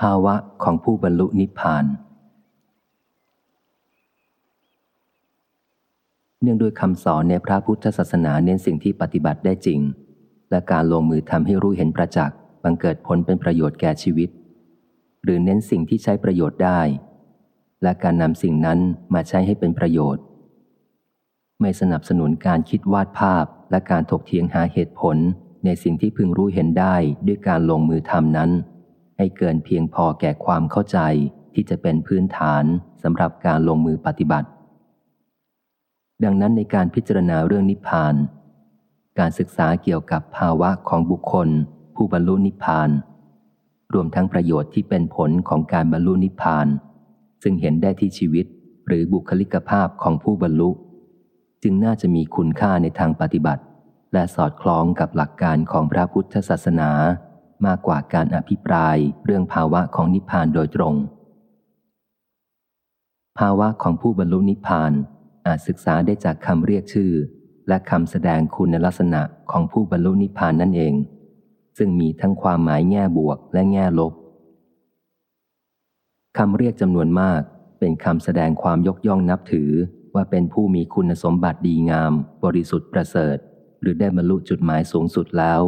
ภาวะของผู้บรรลุนิพพาน เนื่องด้วยคำสอนในพระพุทธศาสนาเน้นสิ่งที่ปฏิบัติได้จริง และการลงมือทำให้รู้เห็นประจักษ์บังเกิดผลเป็นประโยชน์แก่ชีวิต หรือเน้นสิ่งที่ใช้ประโยชน์ได้ และการนำสิ่งนั้นมาใช้ให้เป็นประโยชน์ ไม่สนับสนุนการคิดวาดภาพและการถกเถียงหาเหตุผลในสิ่งที่พึงรู้เห็นได้ด้วยการลงมือทำนั้น ให้เกินเพียงพอแก่ความเข้าใจที่จะเป็นพื้นฐานสำหรับการลงมือปฏิบัติ ดังนั้นในการพิจารณาเรื่องนิพพาน การศึกษาเกี่ยวกับภาวะของบุคคล ผู้บรรลุนิพพาน รวมทั้งประโยชน์ที่เป็นผลของการบรรลุนิพพาน ซึ่งเห็นได้ที่ชีวิตหรือบุคลิกภาพของผู้บรรลุ จึงน่าจะมีคุณค่าในทางปฏิบัติ และสอดคล้องกับหลักการของพระพุทธศาสนา มากกว่าการอภิปรายเรื่องภาวะของนิพพานโดยตรง ภาวะของผู้บรรลุนิพพานอาจศึกษาได้จากคำเรียกชื่อ และคำแสดงคุณลักษณะของผู้บรรลุนิพพานนั่นเอง ซึ่งมีทั้งความหมายแง่บวกและแง่ลบคำเรียกจำนวนมากเป็นคำแสดงความยกย่องนับถือว่าเป็นผู้มีคุณสมบัติดีงาม บริสุทธิ์ประเสริฐ หรือได้บรรลุจุดหมายสูงสุดแล้ว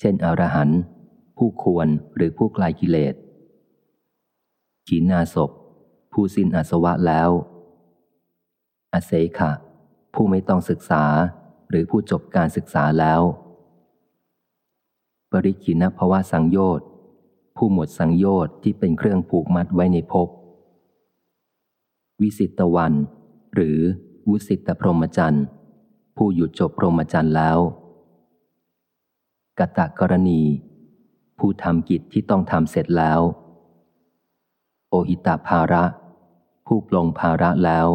เช่นอรหันต์ผู้ควรหรือผู้ไกลกิเลสขีนาศพผู้สิ้นอาสวะแล้ว อเสขะ ผู้ไม่ต้องศึกษาหรือผู้จบการศึกษาแล้ว ปริคินภวะสังโยชน์ผู้หมดสังโยชน์ที่เป็นเครื่องผูกมัดไว้ในภพวิสิตวัน หรือวุสิตพรหมจรรย์ผู้หยุดจบพรหมจรรย์แล้ว กตะกรณี ผู้ทำกิจที่ต้องทำเสร็จแล้ว โอหิตาภาระ ผู้ปลงภาระแล้ว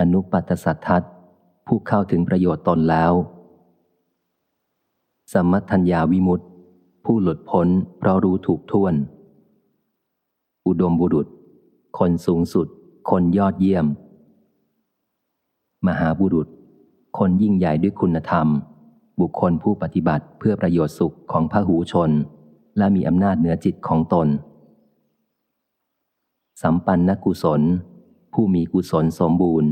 อนุปัตสัทธัตผู้เข้าถึงประโยชน์ตนแล้วสมมัทัญญาวิมุตติ ผู้หลุดพ้นเพราะรู้ถูกท่วน อุดมบุรุษ คนสูงสุด คนยอดเยี่ยม มหาบุรุษ คนยิ่งใหญ่ด้วยคุณธรรม บุคคลผู้ปฏิบัติเพื่อประโยชน์สุขของพระหูชน และมีอำนาจเหนือจิตของตน สัมปันนกุศล ผู้มีกุศลสมบูรณ์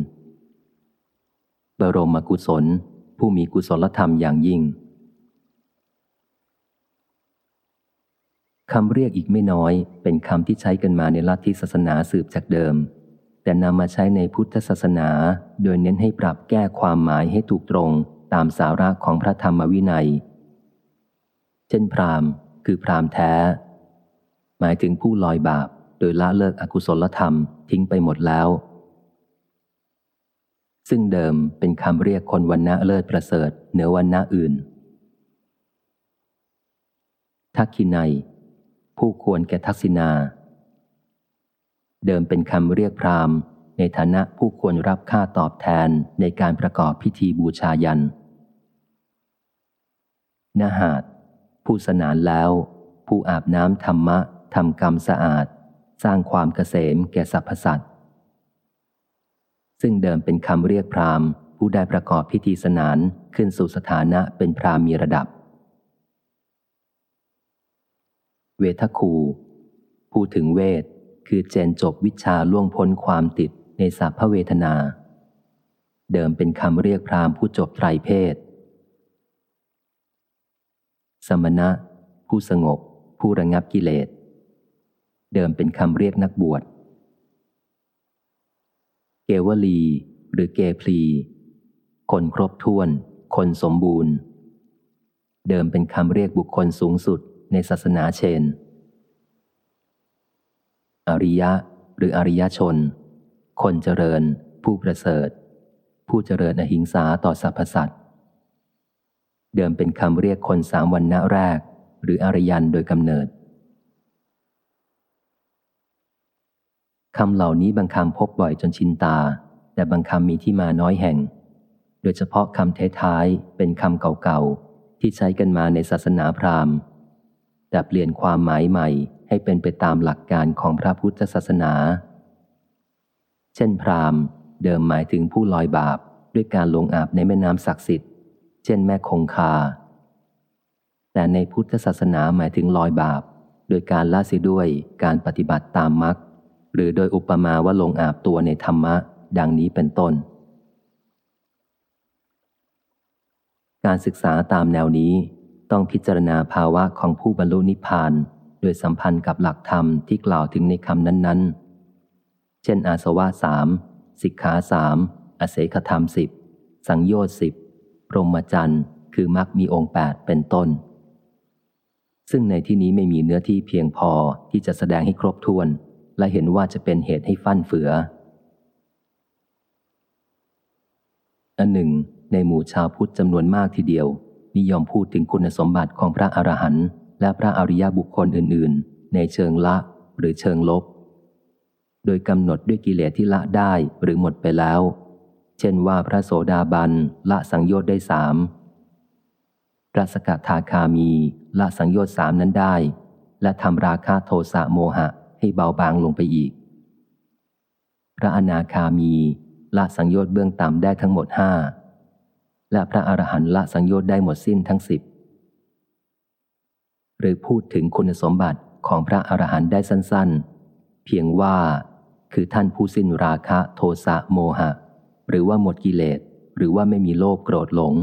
บรมกุศล ผู้มีกุศลธรรมอย่างยิ่งคำเรียกอีกไม่น้อยเป็นคำที่ใช้กันมาในลัทธิศาสนาสืบจากเดิม แต่นำมาใช้ในพุทธศาสนา โดยเน้นให้ปรับแก้ความหมายให้ถูกตรง ตามสาระของพระธรรมวินัย เช่นพรามคือพรามแท้ หมายถึงผู้ลอยบาป โดยละเลิกอกุศลธรรมทิ้งไปหมดแล้ว ซึ่งเดิมเป็นคำเรียกคนวันณะเลิศประเสริฐเหนือวันณะอื่นทักขินัย ผู้ควรแก่ทักษิณาเดิมเป็นคำเรียกพราหมณ์ ในฐานะผู้ควรรับค่าตอบแทนในการประกอบพิธีบูชายันนาหาดผู้สนานแล้ว ผู้อาบน้ำธรรมะทำกรรมสะอาด สร้างความเกษมแก่สรรพสัตว์ซึ่งเดิมเป็นคำเรียกพราหมณ์ ผู้ได้ประกอบพิธีสนานขึ้นสู่สถานะเป็นพราหมณ์มีระดับ เวทคู ผู้ถึงเวทคือเจนจบวิชาล่วงพ้นความติด ในสัพพเวทนา เดิมเป็นคำเรียกพรามผู้จบไตรเพศ สมณะ ผู้สงบ ผู้ระงับกิเลส เดิมเป็นคำเรียกนักบวช เกวลี หรือเกพลี คนครบถ้วน คนสมบูรณ์ เดิมเป็นคำเรียกบุคคลสูงสุดในศาสนาเชน อริยะหรืออริยชน คนเจริญ ผู้ประเสริฐ ผู้เจริญอหิงสาต่อสรรพสัตว์เดิมเป็นคำเรียกคนสามวันณะแรก หรืออริยันโดยกำเนิดคำเหล่านี้บางคำพบบ่อยจนชินตา แต่บางคำมีที่มาน้อยแห่ง โดยเฉพาะคำท้ายๆเป็นคำเก่าๆ ที่ใช้กันมาในศาสนาพราหมณ์ แต่เปลี่ยนความหมายใหม่ให้เป็นไปตามหลักการของพระพุทธศาสนา เช่นพราหมณ์ เดิมหมายถึงผู้ลอยบาปด้วยการลงอาบในแม่น้ำศักดิ์สิทธิ์ เช่นแม่คงคา แต่ในพุทธศาสนาหมายถึงลอยบาป โดยการละเสียด้วยการปฏิบัติตามมรรคหรือโดยอุปมาว่าลงอาบตัวในธรรมะ ดังนี้เป็นต้น การศึกษาตามแนวนี้ต้องพิจารณาภาวะของผู้บรรลุนิพพาน โดยสัมพันธ์กับหลักธรรมที่กล่าวถึงในคำนั้น ๆ เช่นอาสวะสามสิกขาสามอเสขธรรมสิบสังโยชน์สิบพรหมจรรย์คือมรรคมีองค์แปดเป็นต้น ซึ่งในที่นี้ไม่มีเนื้อที่เพียงพอที่จะแสดงให้ครบถ้วน และเห็นว่าจะเป็นเหตุให้ฟั่นเฟืออันหนึ่ง ในหมู่ชาวพุทธจำนวนมากทีเดียว นิยมพูดถึงคุณสมบัติของพระอรหันต์และพระอริยบุคคลอื่น ๆ ในเชิงละหรือเชิงลบ โดยกำหนดด้วยกิเลสที่ละได้หรือหมดไปแล้ว เช่นว่าพระโสดาบันละสังโยชน์ได้สามพระสกทาคามีละสังโยชน์สามนั้นได้ และทำราคาโทสะโมหะให้เบาบางลงไปอีก พระอนาคามีละสังโยชน์เบื้องต่ำได้ทั้งหมดห้าและพระอรหันต์ละสังโยชน์ได้หมดสิ้นทั้งสิบหรือพูดถึงคุณสมบัติของพระอรหันต์ได้สั้น ๆ เพียงว่า คือท่านผู้สิ้นราคะโทสะโมหะ หรือว่าหมดกิเลส หรือว่าไม่มีโลภโกรธหลง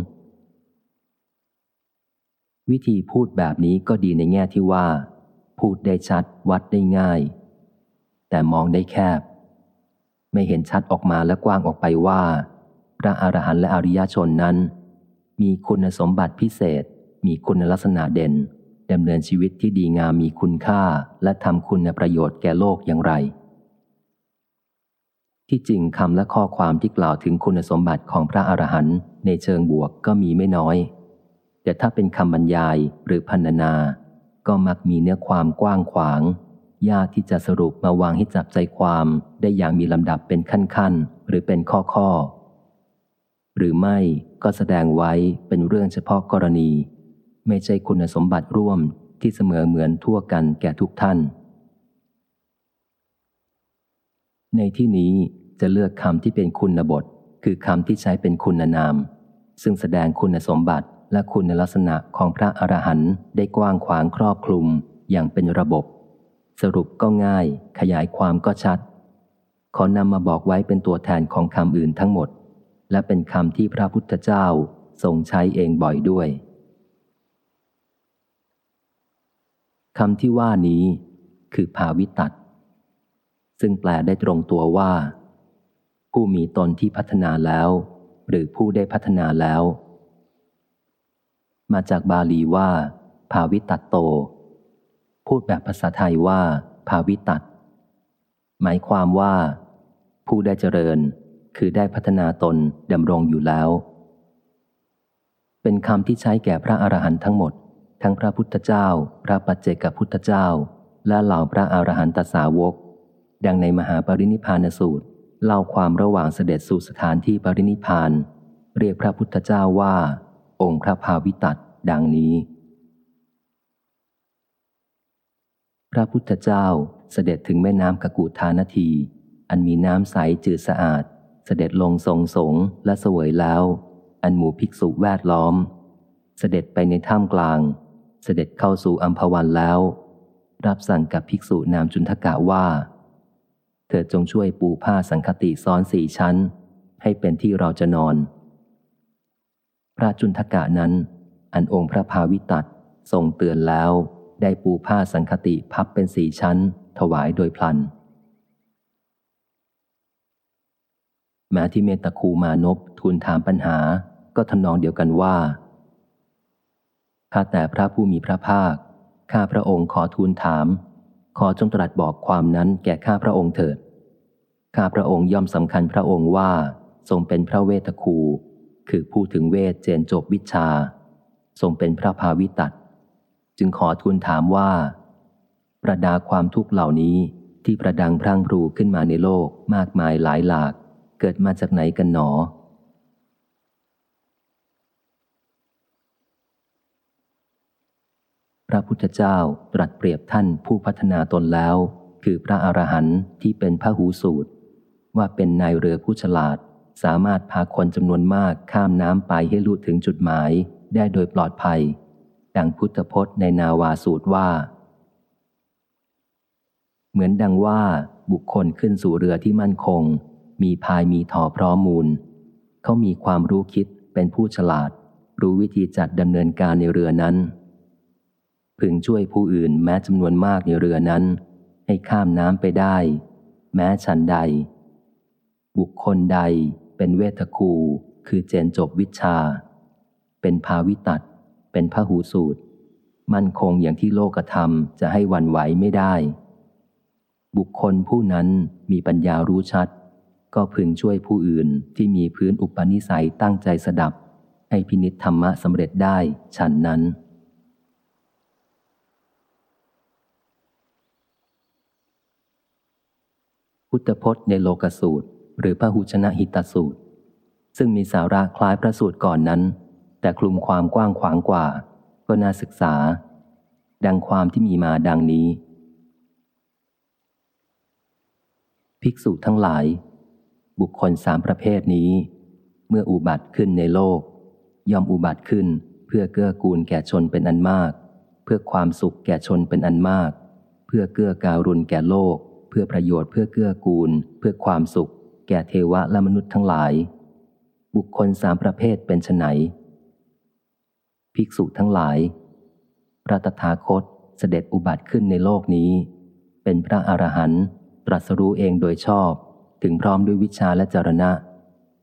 วิธีพูดแบบนี้ก็ดีในแง่ที่ว่า พูดได้ชัดวัดได้ง่าย แต่มองได้แคบ ไม่เห็นชัดออกมาและกว้างออกไปว่า พระอรหันต์และอริยชนนั้น มีคุณสมบัติพิเศษ มีคุณลักษณะเด่น ดำเนินชีวิตที่ดีงามมีคุณค่าและทำคุณประโยชน์แก่โลกอย่างไร ที่จริงคำและข้อความที่กล่าวถึงคุณสมบัติของพระอรหันต์ในเชิงบวกก็มีไม่น้อย แต่ถ้าเป็นคำบรรยายหรือพันนา ก็มักมีเนื้อความกว้างขวาง ยากที่จะสรุปมาวางให้จับใจความได้อย่างมีลำดับเป็นขั้นๆหรือเป็นข้อข้อหรือไม่ก็แสดงไว้เป็นเรื่องเฉพาะกรณี ไม่ใช่คุณสมบัติร่วมที่เสมอเหมือนทั่วกันแก่ทุกท่าน ในที่นี้จะเลือกคำที่เป็นคุณบท คือคำที่ใช้เป็นคุณนาม ซึ่งแสดงคุณสมบัติและคุณลักษณะของพระอรหันต์ได้กว้างขวางครอบคลุมอย่างเป็นระบบ สรุปก็ง่าย ขยายความก็ชัด ขอนำมาบอกไว้เป็นตัวแทนของคำอื่นทั้งหมด และเป็นคำที่พระพุทธเจ้าทรงใช้เองบ่อยด้วย คำที่ว่านี้ คือภาวิตัดซึ่งแปลได้ตรงตัวว่า ผู้มีตนที่พัฒนาแล้ว หรือผู้ได้พัฒนาแล้ว มาจากบาลีว่า ภาวิตัดโต พูดแบบภาษาไทยว่า ภาวิตัดหมายความว่า ผู้ได้เจริญคือได้พัฒนาตนดำรงอยู่แล้ว เป็นคำที่ใช้แก่พระอรหันต์ทั้งหมด ทั้งพระพุทธเจ้า พระปัจเจกพุทธเจ้า และเหล่าพระอรหันตสาวก ดังในมหาปรินิพานสูตร เล่าความระหว่างเสด็จสู่สถานที่ปรินิพาน เรียกพระพุทธเจ้าว่า องค์พระภาวิตัดดังนี้ พระพุทธเจ้าเสด็จถึงแม่น้ำกกูธานาที อันมีน้ำใสจืดสะอาด เสด็จลงทรงสงและเสวยแล้ว อันหมู่ภิกษุแวดล้อม เสด็จไปในถ้ำกลาง เสด็จเข้าสู่อัมพวันแล้ว รับสั่งกับภิกษุนามจุนทกะว่า เธอจงช่วยปูผ้าสังคติซ้อนสี่ชั้น ให้เป็นที่เราจะนอน พระจุนทกะนั้น อันองค์พระภาวิตัดทรงเตือนแล้ว ได้ปูผ้าสังคติพับเป็นสี่ชั้น ถวายโดยพลันแม้ที่เมตคูมานพทูลถามปัญหาก็ทำนองเดียวกันว่า ข้าแต่พระผู้มีพระภาค ข้าพระองค์ขอทูลถาม ขอจงตรัสบอกความนั้นแก่ข้าพระองค์เถิด ข้าพระองค์ย่อมสำคัญพระองค์ว่า ทรงเป็นพระเวทคู คือผู้ถึงเวทเจนจบวิชา ทรงเป็นพระภาวิตัดจึงขอทูลถามว่า ประดาความทุกข์เหล่านี้ที่ประดังพร่างพรูขึ้นมาในโลกมากมายหลายหลาก เกิดมาจากไหนกันหนอพ ระพุทธเจ้าตรัสเปรียบท่านผู้พัฒนาตนแล้ว คือพระอรหันต์ที่เป็นพระหูสูตร ว่าเป็นนายเรือผู้ฉลาด สามารถพาคนจำนวนมากข้ามน้ำไปให้ลุถึงจุดหมายได้โดยปลอดภัย ดังพุทธพจน์ในนาวาสูตรว่า เหมือนดังว่าบุคคลขึ้นสู่เรือที่มั่นคง มีพายมีถอพร้อมมูล เขามีความรู้คิดเป็นผู้ฉลาด รู้วิธีจัดดำเนินการในเรือนั้น พึงช่วยผู้อื่นแม้จำนวนมากในเรือนั้น ให้ข้ามน้ำไปได้ แม้ฉันใด บุคคลใดเป็นเวทคูคือเจนจบวิชา เป็นภาวิตัดเป็นพระหูสูตร มั่นคงอย่างที่โลกธรรมจะให้วันไหวไม่ได้ บุคคลผู้นั้นมีปัญญารู้ชัด ก็พึงช่วยผู้อื่นที่มีพื้นอุปนิสัยตั้งใจสดับ ให้พินิษธรรมะสำเร็จได้ฉันนั้น พุทธพจน์ในโลกสูตร หรือพระหุชนะหิตสูตร ซึ่งมีสาระคล้ายพระสูตรก่อนนั้น แต่คลุมความกว้างขวางกว่า ก็น่าศึกษา ดังความที่มีมาดังนี้ ภิกษุทั้งหลาย บุคคลสามประเภทนี้ เมื่ออุบัติขึ้นในโลก ย่อมอุบัติขึ้นเพื่อเกื้อกูลแก่ชนเป็นอันมาก เพื่อความสุขแก่ชนเป็นอันมาก เพื่อเกื้อการุณแก่โลก พื่อประโยชน์เพื่อเกื้อกูล เพื่อความสุข แก่เทวะและมนุษย์ทั้งหลาย บุคคลสามประเภทเป็นไนภิกษุทั้งหลาย พระตถาคตเสด็จอุบัติขึ้นในโลกนี้ เป็นพระอรหันต์ตรัสรู้เองโดยชอบ ถึงพร้อมด้วยวิชาและจรณะ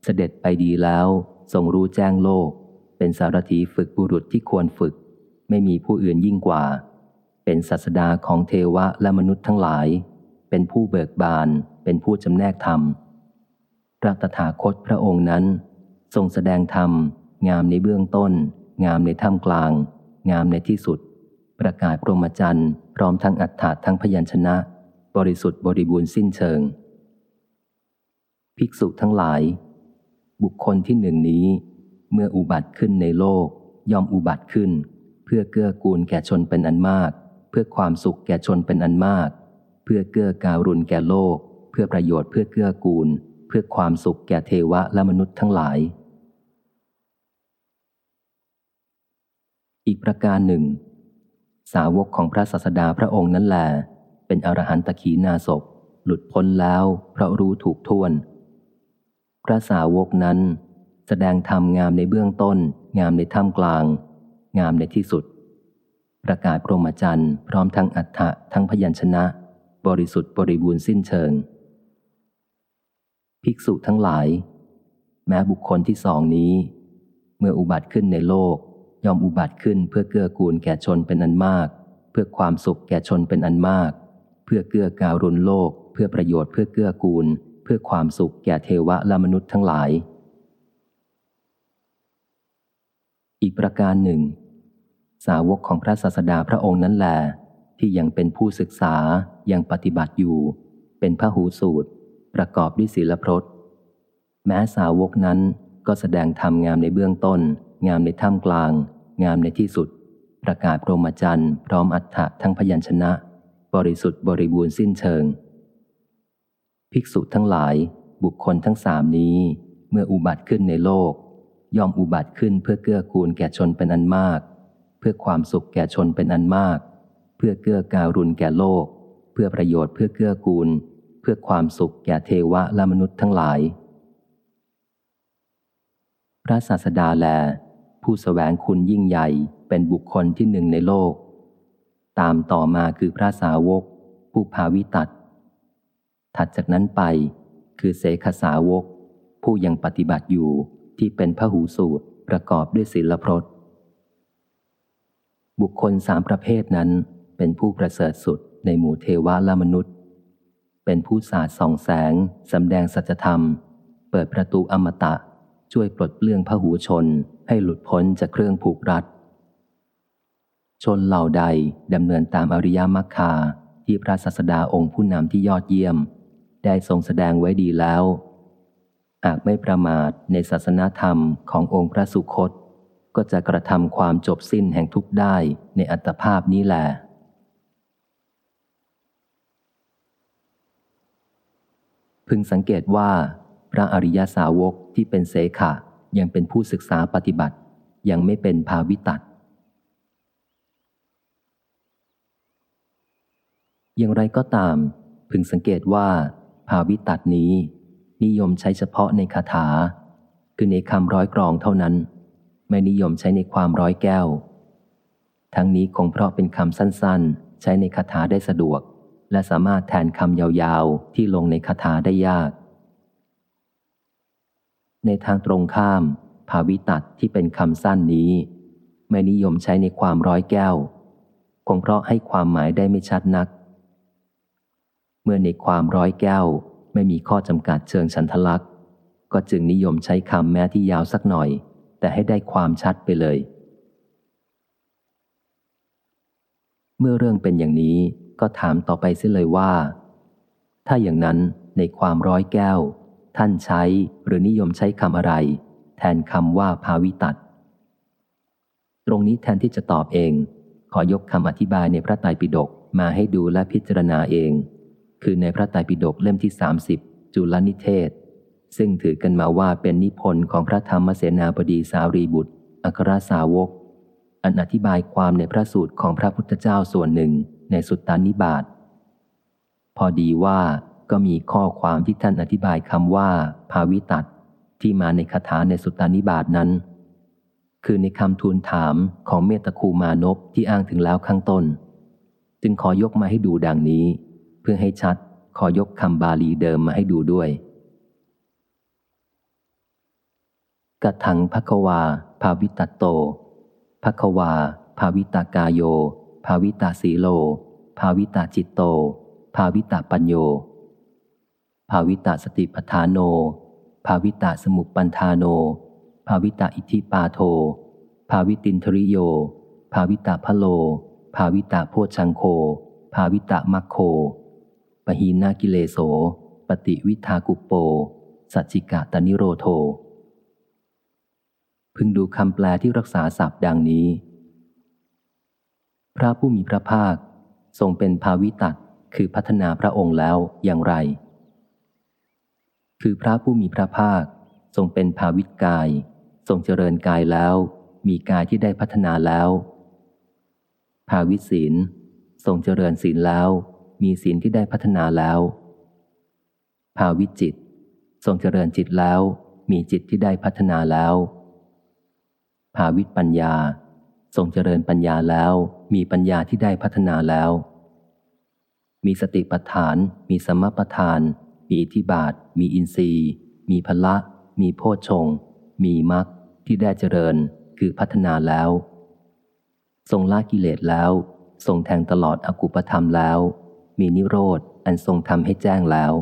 เสด็จไปดีแล้วทรงรู้แจ้งโลก เป็นสารถีฝึกบุรุษที่ควรฝึก ไม่มีผู้อื่นยิ่งกว่า เป็นศาสดาของเทวะและมนุษย์ทั้งหลาย เป็นผู้เบิกบาน เป็นผู้จำแนกธรรม พระตถาคตพระองค์นั้น ทรงแสดงธรรม งามในเบื้องต้น งามในท่ามกลาง งามในที่สุด ประกาศพรหมจรรย์พร้อมทั้งอัฏฐาทั้งพยัญชนะ บริสุทธิ์บริบูรณ์สิ้นเชิง ภิกษุทั้งหลาย บุคคลที่หนึ่งนี้ เมื่ออุบัติขึ้นในโลก ย่อมอุบัติขึ้น เพื่อเกื้อกูลแก่ชนเป็นอันมาก เพื่อความสุขแก่ชนเป็นอันมาก เพื่อเกื้อการุณแก่โลก เพื่อประโยชน์เพื่อเกื้อกูล เพื่อความสุขแก่เทวะและมนุษย์ทั้งหลาย อีกประการหนึ่ง สาวกของพระศาสดาพระองค์นั้นแหลเป็นอรหันตขีนาศพหลุดพ้นแล้วเพราะรู้ถูกท่วน พระสาวกนั้น แสดงธรรมงามในเบื้องต้น งามในท่ามกลาง งามในที่สุด ประกาศพรหมจรรย์พร้อมทั้งอัฏฐะทั้งพยัญชนะ บริสุทธิ์บริบูรณ์สิ้นเชิง ภิกษุทั้งหลาย แม้บุคคลที่สองนี้ เมื่ออุบัติขึ้นในโลกย่อมอุบัติขึ้นเพื่อเกื้อกูลแก่ชนเป็นอันมาก เพื่อความสุขแก่ชนเป็นอันมาก เพื่อเกื้อการุณโลก เพื่อประโยชน์เพื่อเกื้อกูล เพื่อความสุขแก่เทวะและมนุษย์ทั้งหลาย อีกประการหนึ่ง สาวกของพระศาสดาพระองค์นั้นแหละ ที่ยังเป็นผู้ศึกษายังปฏิบัติอยู่ เป็นพระหูสูตร ประกอบด้วยศีลพรตแม้สาวกนั้นก็แสดงธรรมงามในเบื้องต้น งามในท่ามกลาง งามในที่สุด ประกาศโรมจันทร์พร้อมอัฏฐะทั้งพยัญชนะ บริสุทธิ์บริบูรณ์สิ้นเชิง ภิกษุทั้งหลายบุคคลทั้งสามนี้ เมื่ออุบัติขึ้นในโลก ย่อมอุบัติขึ้นเพื่อเกื้อกูลแก่ชนเป็นอันมาก เพื่อความสุขแก่ชนเป็นอันมาก พื่อเกื้อการุณแก่โลก เพื่อประโยชน์เพื่อเกื้อกูล เพื่อความสุขแก่เทวะและมนุษย์ทั้งหลาย พระศาสดาแล ผู้สแสวงคุณยิ่งใหญ่เป็นบุคคลที่หนึ่งในโลก ตามต่อมาคือพระสาวก ผู้ภาวิตัดถัดจากนั้นไปคือเสขสาวก ผู้ยังปฏิบัติอยู่ที่เป็นพระหูสูตรประกอบด้วยศีลพรตบุคคลสามประเภทนั้น เป็นผู้ประเสริฐสุดในหมู่เทวะและมนุษย์ เป็นผู้สาดส่องแสงสำแดงสัจธรรม เปิดประตูอมตะ ช่วยปลดเปลื้องพระหูชนให้หลุดพ้นจากเครื่องผูกรัด ชนเหล่าใดดำเนินตามอริยมรรคาที่พระศาสดาองค์ผู้นำที่ยอดเยี่ยม ได้ทรงแสดงไว้ดีแล้วหากไม่ประมาทในศาสนาธรรมขององค์พระสุคต ก็จะกระทำความจบสิ้นแห่งทุกได้ในอัตภาพนี้แหละ พึงสังเกตว่า พระอริยสาวกที่เป็นเสขะยังเป็นผู้ศึกษาปฏิบัติ ยังไม่เป็นภาวิตัดอย่างไรก็ตาม พึงสังเกตว่า ภาวิตัดนี้ นิยมใช้เฉพาะในคาถา คือในคำร้อยกรองเท่านั้น ไม่นิยมใช้ในความร้อยแก้ว ทั้งนี้คงเพราะเป็นคำสั้นๆ ใช้ในคาถาได้สะดวก และสามารถแทนคำยาวๆ ที่ลงในคาถาได้ยาก ในทางตรงข้าม ภาวิตัดที่เป็นคำสั้นนี้ ไม่นิยมใช้ในความร้อยแก้ว คงเพราะให้ความหมายได้ไม่ชัดนัก เมื่อในความร้อยแก้วไม่มีข้อจำกัดเชิงฉันทลักษณ์ ก็จึงนิยมใช้คำแม้ที่ยาวสักหน่อย แต่ให้ได้ความชัดไปเลย เมื่อเรื่องเป็นอย่างนี้ ก็ถามต่อไปเสียเลยว่า ถ้าอย่างนั้นในความร้อยแก้ว ท่านใช้หรือนิยมใช้คำอะไร แทนคำว่าภาวิตัดตรงนี้แทนที่จะตอบเอง ขอยกคำอธิบายในพระไตรปิฎกมาให้ดูและพิจารณาเอง คือในพระไตรปิฎกเล่มที่ 30 จุลนิเทศ ซึ่งถือกันมาว่าเป็นนิพนธ์ของพระธรรมเสนาบดีสารีบุตร อัครสาวก อันอธิบายความในพระสูตรของพระพุทธเจ้าส่วนหนึ่ง ในสุตตานิบาตพอดีว่าก็มีข้อความที่ท่านอธิบายคำว่า ภาวิตัดที่มาในคาถาในสุตตานิบาตนั้น คือในคำทูลถามของเมตคูมานพที่อ้างถึงแล้วข้างต้น จึงขอยกมาให้ดูดังนี้ เพื่อให้ชัดขอยกคำบาลีเดิมมาให้ดูด้วยกัถังภควา ภาวิตตโตภควา ภาวิตากายโย ภาวิตาสีโล ภาวิตาจิตโต ภาวิตาปัญโย ภาวิตาสติปทานโน ภาวิตาสมุปปันธาโน ภาวิตาอิทิปาโท ภาวิตินทริโย ภาวิตาพะโล ภาวิตาโพชังโค ภาวิตามัคโค ปหีนากิเลโส ปฏิวิทากุปโป สัจจิกะตนิโรโท พึงดูคำแปลที่รักษาศัพท์ดังนี้ พระผู้มีพระภาคทรงเป็นภาวิตัดคือพัฒนาพระองค์แล้วอย่างไร คือพระผู้มีพระภาคทรงเป็นภาวิตกาย ทรงเจริญกายแล้ว มีกายที่ได้พัฒนาแล้ว ภาวิศีลทรงเจริญศีลแล้ว มีศีลที่ได้พัฒนาแล้ว ภาวิจิต ทรงเจริญจิตแล้ว มีจิตที่ได้พัฒนาแล้ว ภาวิปัญญา ทรงเจริญปัญญาแล้ว มีปัญญาที่ได้พัฒนาแล้ว มีสติปัฏฐาน มีสมปัฏฐาน มีอิทธิบาท มีอินทรีย์ มีพละ มีโพชง มีมรรคที่ได้เจริญคือพัฒนาแล้ว ทรงละกิเลสแล้ว ทรงแทงตลอดอกุปธรรมแล้ว มีนิโรธ อันทรงทำให้แจ้งแล้ว